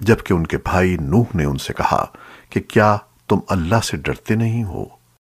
جبکہ ان کے بھائی نوح نے ان سے کہا کہ کیا تم اللہ سے ڈرتے نہیں ہو؟